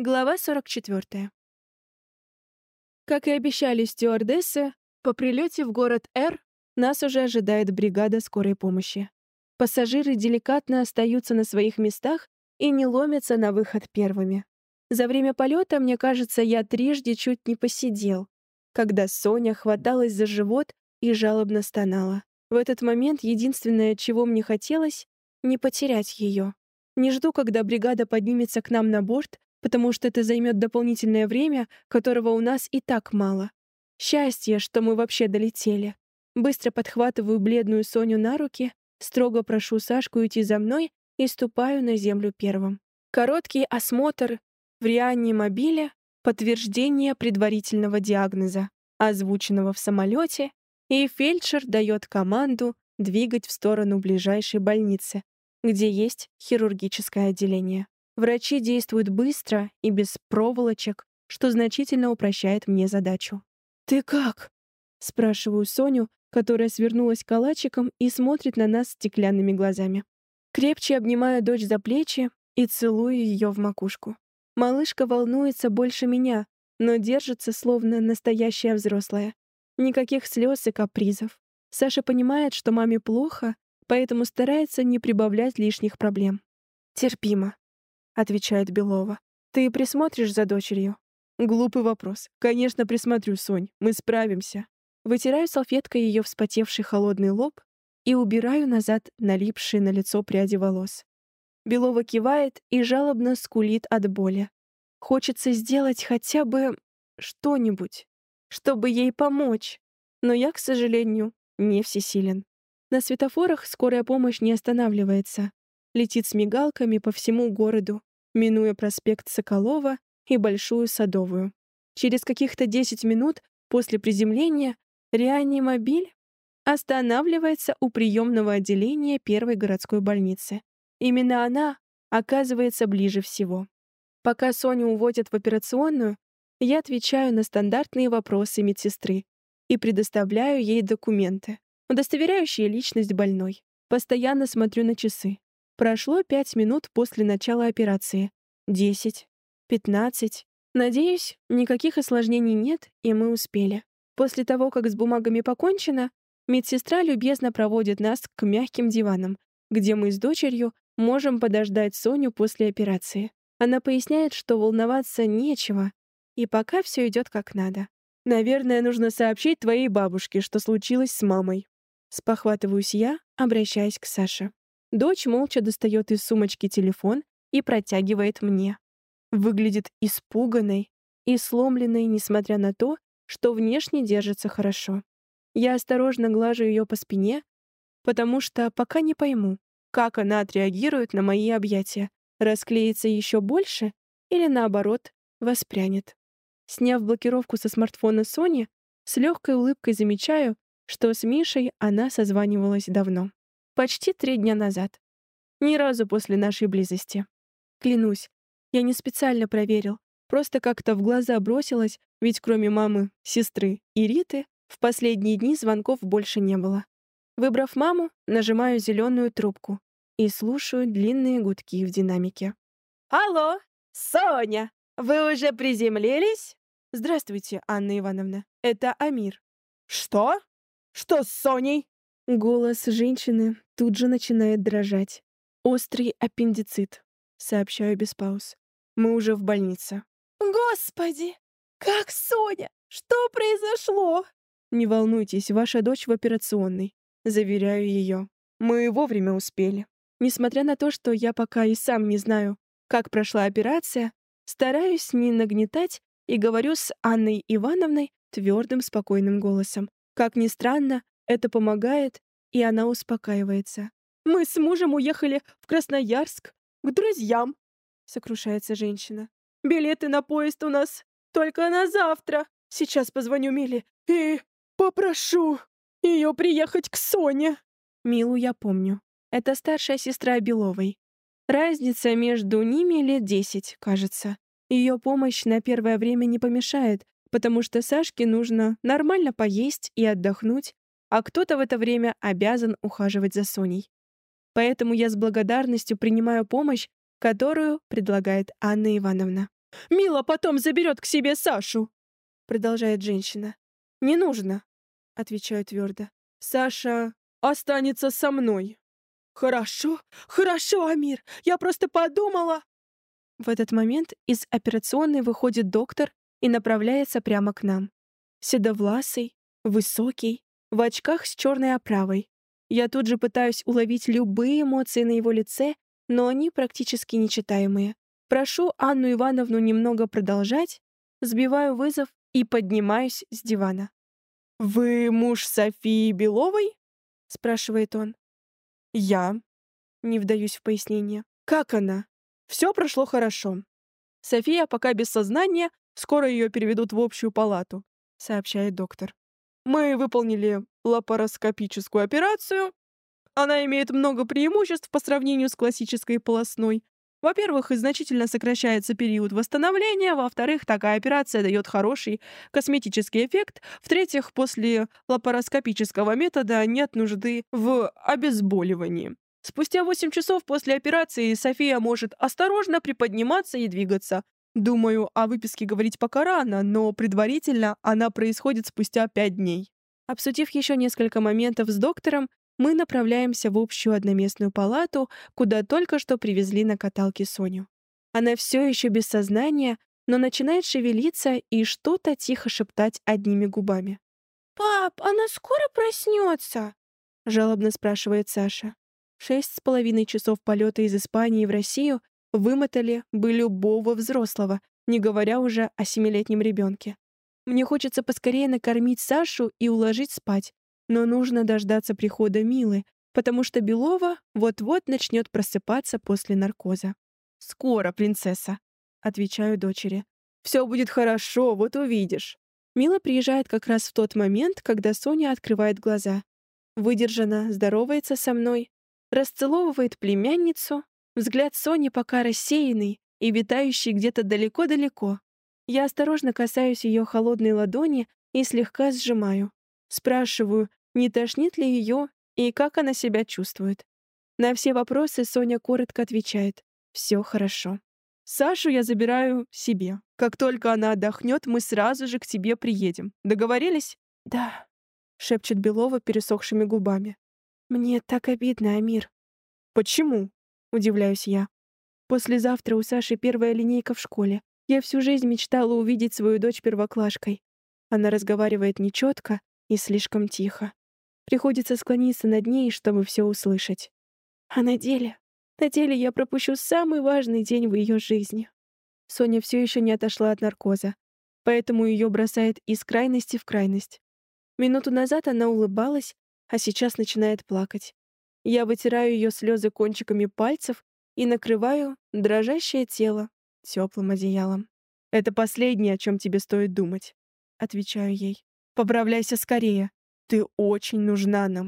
Глава 44. Как и обещали стюардессы, по прилете в город Р нас уже ожидает бригада скорой помощи. Пассажиры деликатно остаются на своих местах и не ломятся на выход первыми. За время полета, мне кажется, я трижды чуть не посидел, когда Соня хваталась за живот и жалобно стонала. В этот момент единственное, чего мне хотелось — не потерять ее. Не жду, когда бригада поднимется к нам на борт, потому что это займет дополнительное время, которого у нас и так мало. Счастье, что мы вообще долетели. Быстро подхватываю бледную Соню на руки, строго прошу Сашку идти за мной и ступаю на землю первым. Короткий осмотр в реанимобиле, подтверждение предварительного диагноза, озвученного в самолете, и фельдшер дает команду двигать в сторону ближайшей больницы, где есть хирургическое отделение. Врачи действуют быстро и без проволочек, что значительно упрощает мне задачу. «Ты как?» — спрашиваю Соню, которая свернулась калачиком и смотрит на нас стеклянными глазами. Крепче обнимаю дочь за плечи и целую ее в макушку. Малышка волнуется больше меня, но держится словно настоящая взрослая. Никаких слез и капризов. Саша понимает, что маме плохо, поэтому старается не прибавлять лишних проблем. Терпимо отвечает Белова. Ты присмотришь за дочерью? Глупый вопрос. Конечно, присмотрю, Сонь. Мы справимся. Вытираю салфеткой ее вспотевший холодный лоб и убираю назад налипшие на лицо пряди волос. Белова кивает и жалобно скулит от боли. Хочется сделать хотя бы что-нибудь, чтобы ей помочь. Но я, к сожалению, не всесилен. На светофорах скорая помощь не останавливается. Летит с мигалками по всему городу, минуя проспект Соколова и Большую Садовую. Через каких-то 10 минут после приземления реанимобиль останавливается у приемного отделения первой городской больницы. Именно она оказывается ближе всего. Пока Соню уводят в операционную, я отвечаю на стандартные вопросы медсестры и предоставляю ей документы, удостоверяющие личность больной. Постоянно смотрю на часы. Прошло пять минут после начала операции. Десять. Пятнадцать. Надеюсь, никаких осложнений нет, и мы успели. После того, как с бумагами покончено, медсестра любезно проводит нас к мягким диванам, где мы с дочерью можем подождать Соню после операции. Она поясняет, что волноваться нечего, и пока все идет как надо. Наверное, нужно сообщить твоей бабушке, что случилось с мамой. Спохватываюсь я, обращаясь к Саше. Дочь молча достает из сумочки телефон и протягивает мне. Выглядит испуганной и сломленной, несмотря на то, что внешне держится хорошо. Я осторожно глажу ее по спине, потому что пока не пойму, как она отреагирует на мои объятия, расклеится еще больше или, наоборот, воспрянет. Сняв блокировку со смартфона Сони, с легкой улыбкой замечаю, что с Мишей она созванивалась давно. Почти три дня назад. Ни разу после нашей близости. Клянусь, я не специально проверил. Просто как-то в глаза бросилось, ведь кроме мамы, сестры и Риты в последние дни звонков больше не было. Выбрав маму, нажимаю зеленую трубку и слушаю длинные гудки в динамике. «Алло, Соня, вы уже приземлились?» «Здравствуйте, Анна Ивановна. Это Амир». «Что? Что с Соней?» Голос женщины тут же начинает дрожать. «Острый аппендицит», — сообщаю без пауз. «Мы уже в больнице». «Господи! Как Соня? Что произошло?» «Не волнуйтесь, ваша дочь в операционной», — заверяю ее. «Мы вовремя успели. Несмотря на то, что я пока и сам не знаю, как прошла операция, стараюсь не нагнетать и говорю с Анной Ивановной твердым, спокойным голосом. Как ни странно, это помогает, и она успокаивается. «Мы с мужем уехали в Красноярск к друзьям», — сокрушается женщина. «Билеты на поезд у нас только на завтра. Сейчас позвоню Миле и попрошу ее приехать к Соне». Милу я помню. Это старшая сестра Беловой. Разница между ними лет десять, кажется. Ее помощь на первое время не помешает, потому что Сашке нужно нормально поесть и отдохнуть, а кто-то в это время обязан ухаживать за Соней. Поэтому я с благодарностью принимаю помощь, которую предлагает Анна Ивановна. Мила потом заберет к себе Сашу!» Продолжает женщина. «Не нужно», — отвечаю твердо. «Саша останется со мной». «Хорошо, хорошо, Амир, я просто подумала...» В этот момент из операционной выходит доктор и направляется прямо к нам. Седовласый, высокий, в очках с черной оправой. Я тут же пытаюсь уловить любые эмоции на его лице, но они практически нечитаемые. Прошу Анну Ивановну немного продолжать, сбиваю вызов и поднимаюсь с дивана. «Вы муж Софии Беловой?» — спрашивает он. «Я». Не вдаюсь в пояснение. «Как она?» Все прошло хорошо. София пока без сознания, скоро ее переведут в общую палату, сообщает доктор. Мы выполнили лапароскопическую операцию. Она имеет много преимуществ по сравнению с классической полостной. Во-первых, значительно сокращается период восстановления, во-вторых, такая операция дает хороший косметический эффект, в-третьих, после лапароскопического метода нет нужды в обезболивании. Спустя 8 часов после операции София может осторожно приподниматься и двигаться. Думаю, о выписке говорить пока рано, но предварительно она происходит спустя 5 дней. Обсудив еще несколько моментов с доктором, мы направляемся в общую одноместную палату, куда только что привезли на каталке Соню. Она все еще без сознания, но начинает шевелиться и что-то тихо шептать одними губами. «Пап, она скоро проснется?» — жалобно спрашивает Саша. Шесть с половиной часов полета из Испании в Россию вымотали бы любого взрослого, не говоря уже о семилетнем ребенке. Мне хочется поскорее накормить Сашу и уложить спать, но нужно дождаться прихода Милы, потому что Белова вот-вот начнет просыпаться после наркоза. «Скоро, принцесса», — отвечаю дочери. «Все будет хорошо, вот увидишь». Мила приезжает как раз в тот момент, когда Соня открывает глаза. Выдержанно здоровается со мной, расцеловывает племянницу, взгляд Сони пока рассеянный и витающий где-то далеко-далеко. Я осторожно касаюсь ее холодной ладони и слегка сжимаю. Спрашиваю, не тошнит ли ее и как она себя чувствует. На все вопросы Соня коротко отвечает «Все хорошо». «Сашу я забираю себе. Как только она отдохнет, мы сразу же к тебе приедем. Договорились?» «Да», — шепчет Белова пересохшими губами. «Мне так обидно, Амир». «Почему?» — удивляюсь я. «Послезавтра у Саши первая линейка в школе. Я всю жизнь мечтала увидеть свою дочь первоклашкой. Она разговаривает нечетко и слишком тихо. Приходится склониться над ней, чтобы все услышать. А на деле... На деле я пропущу самый важный день в ее жизни. Соня все еще не отошла от наркоза, поэтому ее бросает из крайности в крайность. Минуту назад она улыбалась, а сейчас начинает плакать. Я вытираю ее слезы кончиками пальцев и накрываю дрожащее тело теплым одеялом. «Это последнее, о чем тебе стоит думать», — отвечаю ей. «Поправляйся скорее. Ты очень нужна нам».